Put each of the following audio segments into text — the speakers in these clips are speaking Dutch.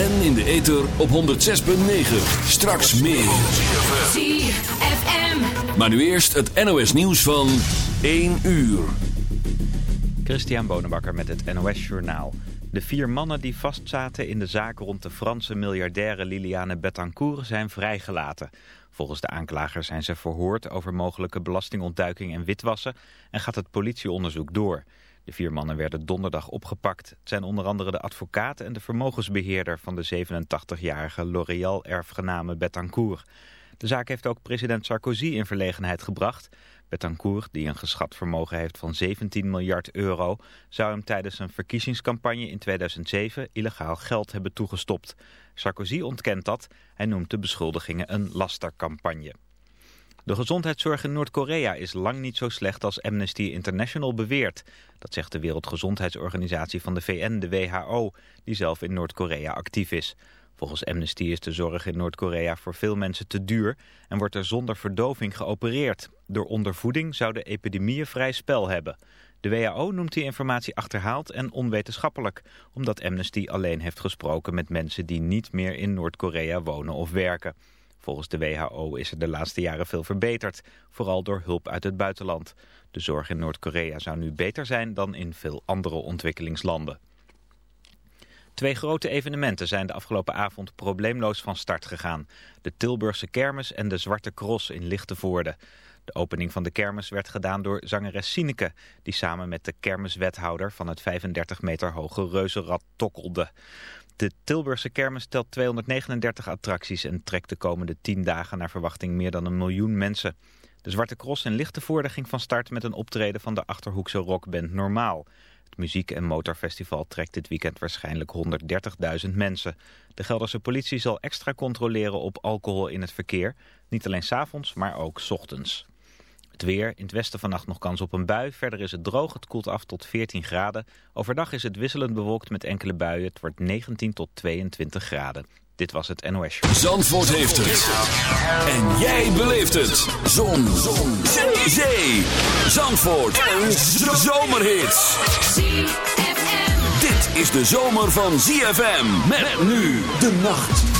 En in de ether op 106.9. Straks meer. ZFM. Maar nu eerst het NOS nieuws van 1 uur. Christian Bonenbakker met het NOS Journaal. De vier mannen die vastzaten in de zaak rond de Franse miljardaire Liliane Bettencourt zijn vrijgelaten. Volgens de aanklager zijn ze verhoord over mogelijke belastingontduiking en witwassen en gaat het politieonderzoek door. De vier mannen werden donderdag opgepakt. Het zijn onder andere de advocaat en de vermogensbeheerder van de 87-jarige L'Oréal-erfgename Bettencourt. De zaak heeft ook president Sarkozy in verlegenheid gebracht. Betancourt, die een geschat vermogen heeft van 17 miljard euro... zou hem tijdens een verkiezingscampagne in 2007 illegaal geld hebben toegestopt. Sarkozy ontkent dat. Hij noemt de beschuldigingen een lastercampagne. De gezondheidszorg in Noord-Korea is lang niet zo slecht als Amnesty International beweert. Dat zegt de Wereldgezondheidsorganisatie van de VN, de WHO, die zelf in Noord-Korea actief is. Volgens Amnesty is de zorg in Noord-Korea voor veel mensen te duur en wordt er zonder verdoving geopereerd. Door ondervoeding zouden epidemieën vrij spel hebben. De WHO noemt die informatie achterhaald en onwetenschappelijk, omdat Amnesty alleen heeft gesproken met mensen die niet meer in Noord-Korea wonen of werken. Volgens de WHO is er de laatste jaren veel verbeterd, vooral door hulp uit het buitenland. De zorg in Noord-Korea zou nu beter zijn dan in veel andere ontwikkelingslanden. Twee grote evenementen zijn de afgelopen avond probleemloos van start gegaan. De Tilburgse Kermis en de Zwarte Cross in Lichtenvoorde. De opening van de kermis werd gedaan door zangeres Sineke... die samen met de kermiswethouder van het 35 meter hoge reuzenrad tokkelde. De Tilburgse kermis telt 239 attracties... en trekt de komende 10 dagen naar verwachting meer dan een miljoen mensen. De Zwarte Cross in Lichtenvoorde ging van start met een optreden... van de Achterhoekse rockband Normaal... Het muziek- en motorfestival trekt dit weekend waarschijnlijk 130.000 mensen. De Gelderse politie zal extra controleren op alcohol in het verkeer. Niet alleen s'avonds, maar ook s ochtends. Weer, in het westen vannacht nog kans op een bui. Verder is het droog, het koelt af tot 14 graden. Overdag is het wisselend bewolkt met enkele buien. Het wordt 19 tot 22 graden. Dit was het NOS. Zandvoort heeft het. En jij beleeft het. Zon. Zon. Zee. Zandvoort. Een zomerhit. Dit is de zomer van ZFM. Met nu de nacht.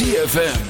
ZFM.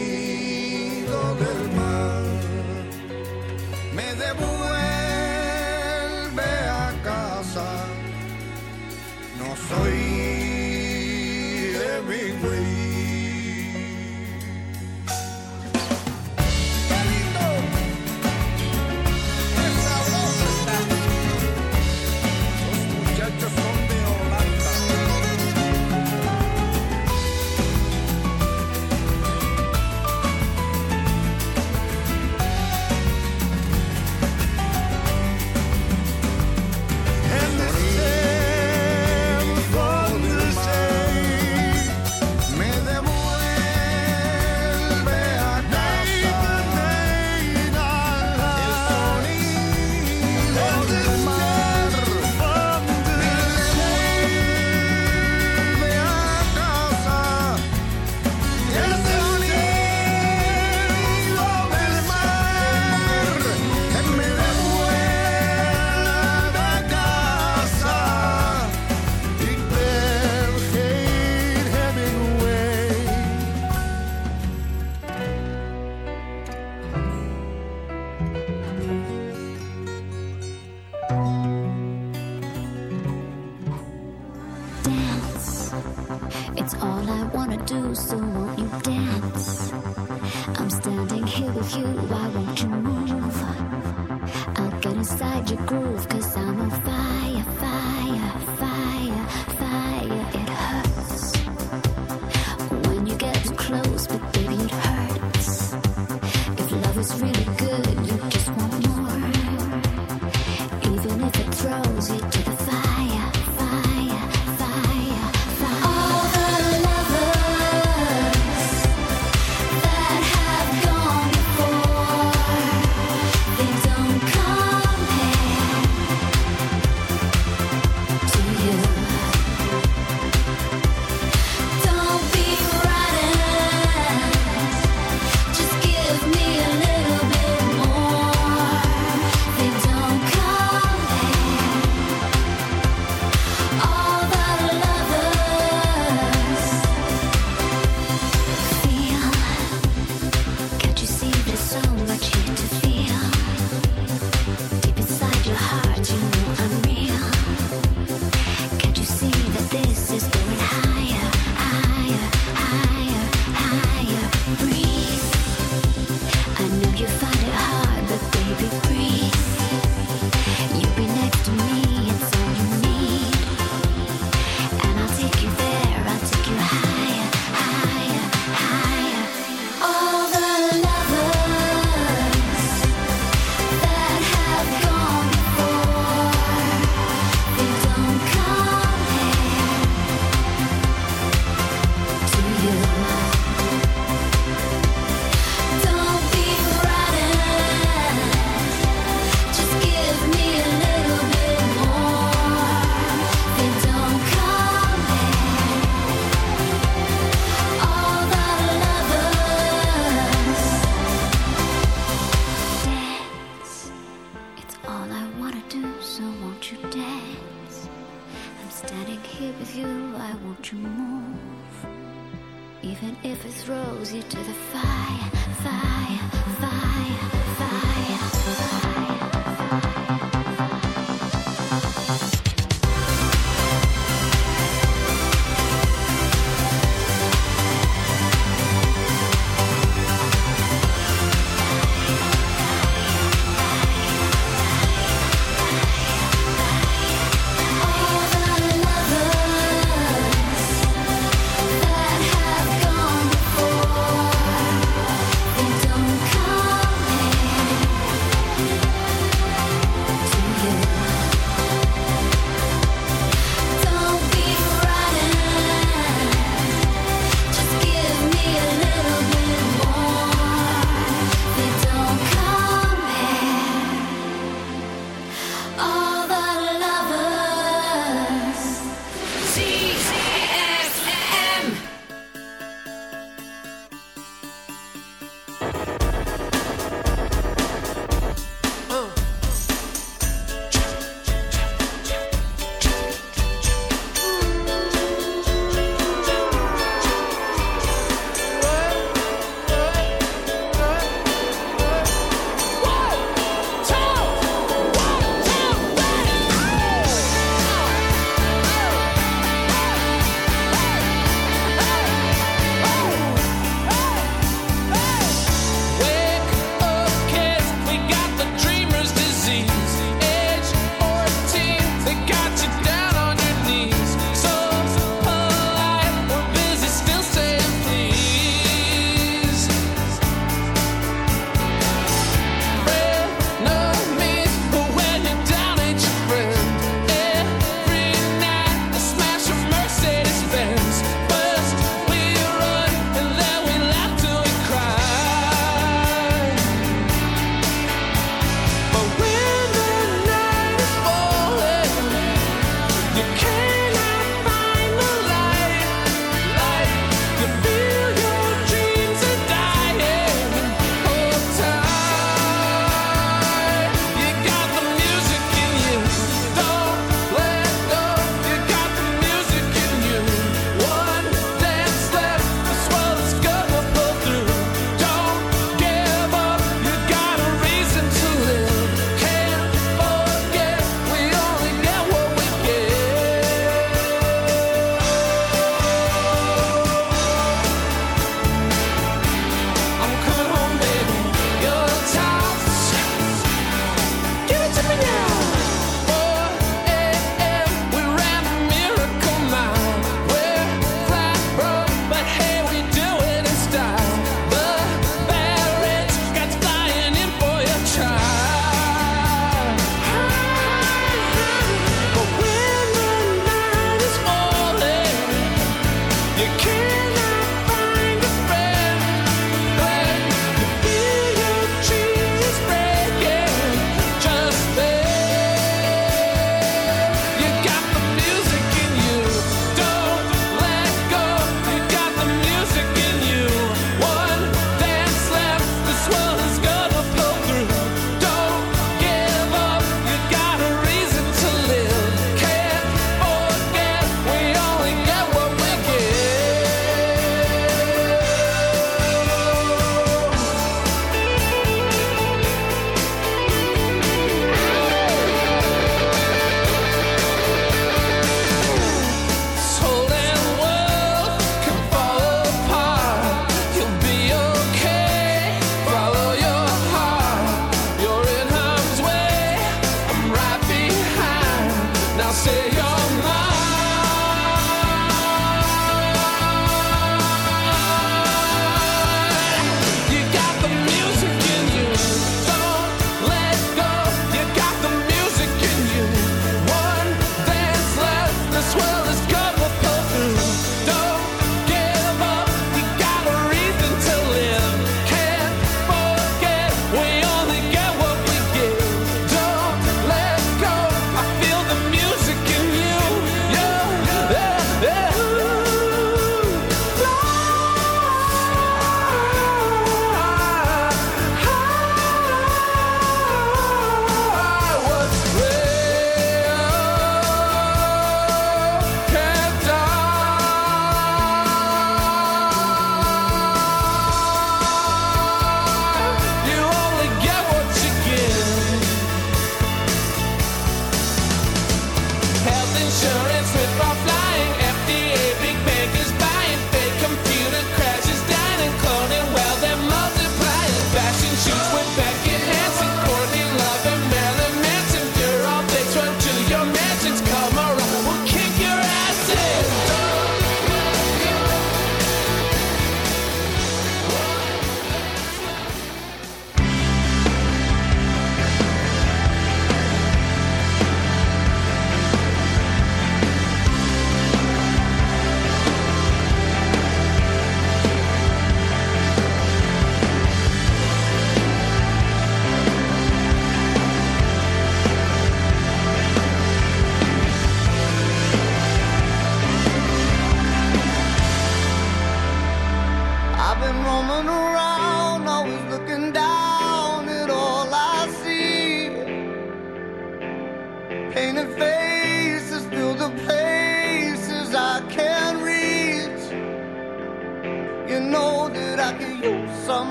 free everywhere. All I wanna do, so won't you dance? I'm standing here with you, I won't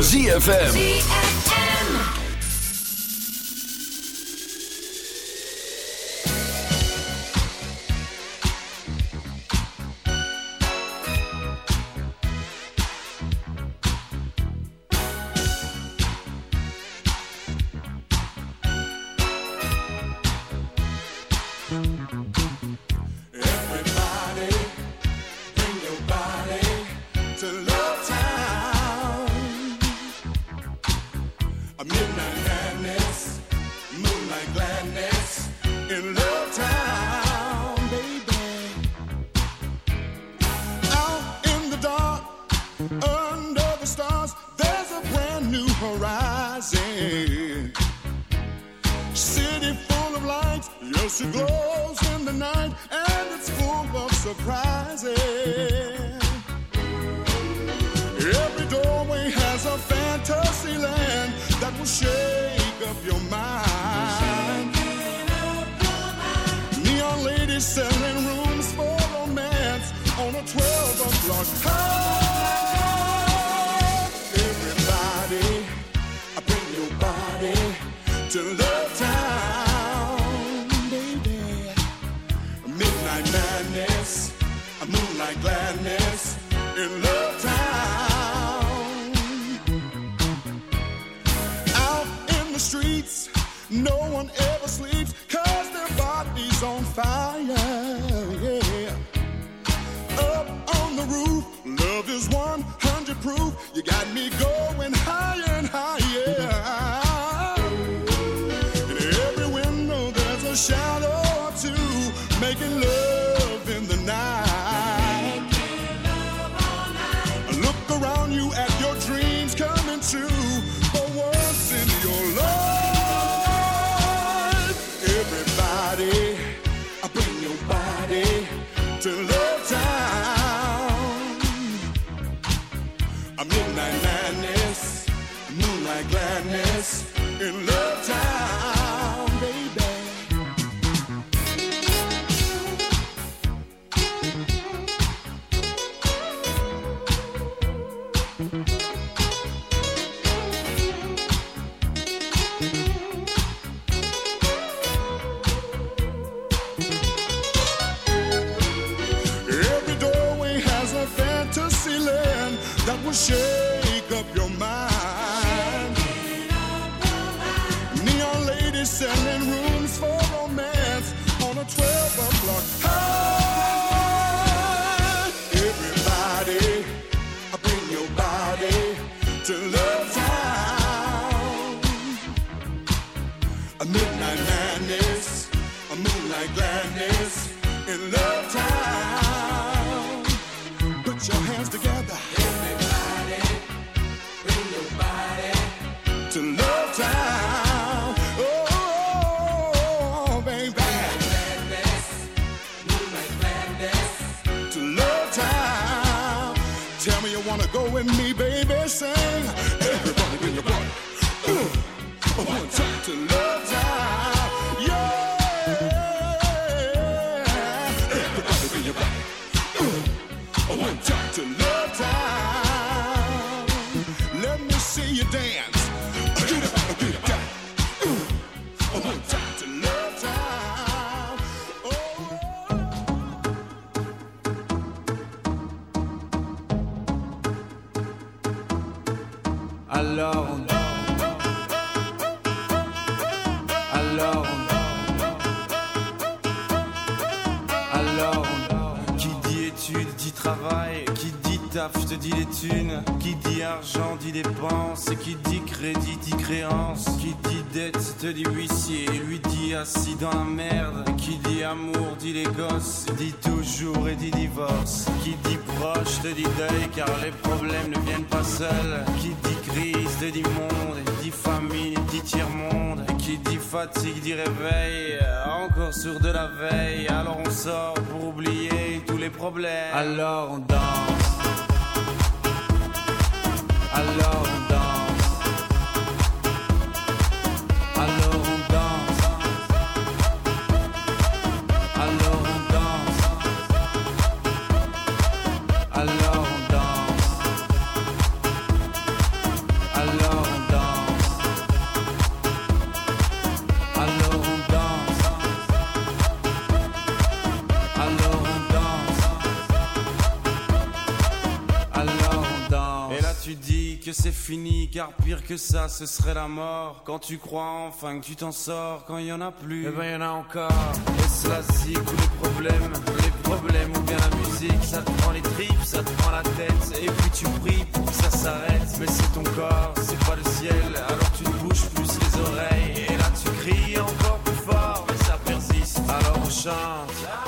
ZFM. No one ever sleeps, in Love With me, baby, sing. Fatigue dit réveil Encore sur de la veille. Alors on sort pour oublier tous les problèmes. Alors on danse. Alors on tu dis que c'est fini, car pire que ça, ce serait la mort. Quand tu crois enfin que tu t'en sors, quand il y en a plus, eh ben y en a encore. Et cela ou les problèmes, les problèmes ou bien la musique, ça te prend les tripes, ça te prend la tête. Et puis tu pries pour que ça s'arrête, mais c'est ton corps, c'est pas le ciel. Alors tu te bouges plus les oreilles, et là tu cries encore plus fort, mais ça persiste. Alors on chante.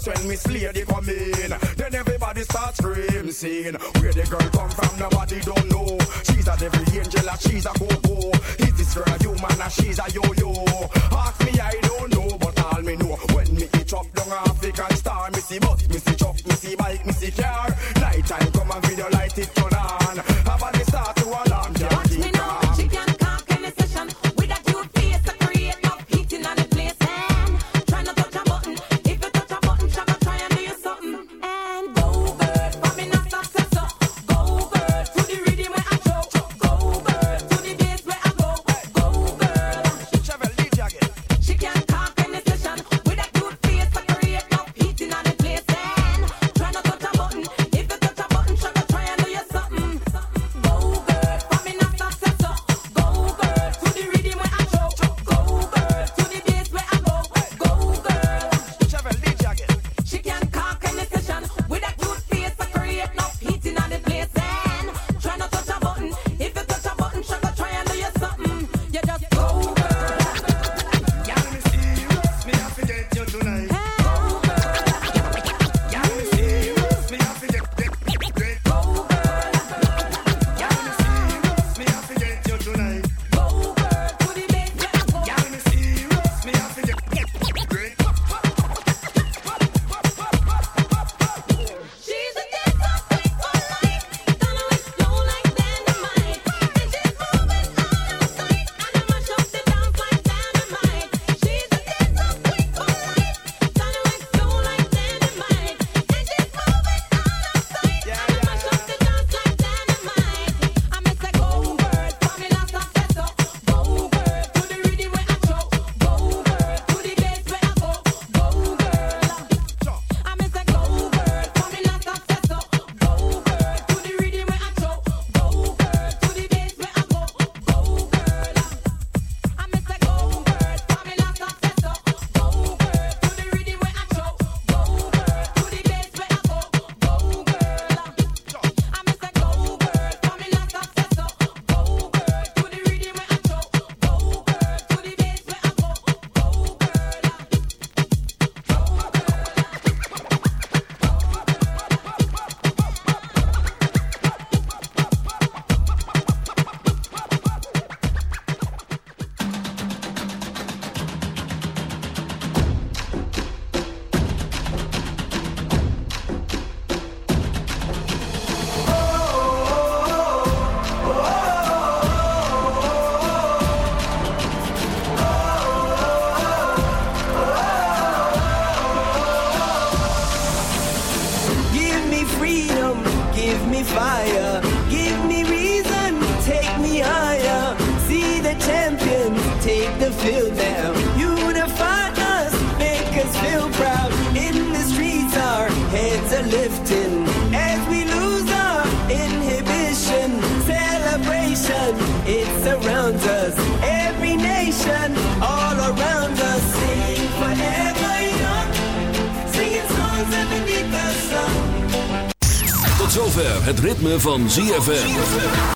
Just when Miss Lady come in, then everybody starts screaming, Where the girl come from, nobody don't know. She's a devil angel, and she's a go-go. Is this girl human, and she's a yo-yo? Ask me, I don't know, but all me know. When me chop down African star, me see bus, me see truck, me see bike, me see car. Van ZFM.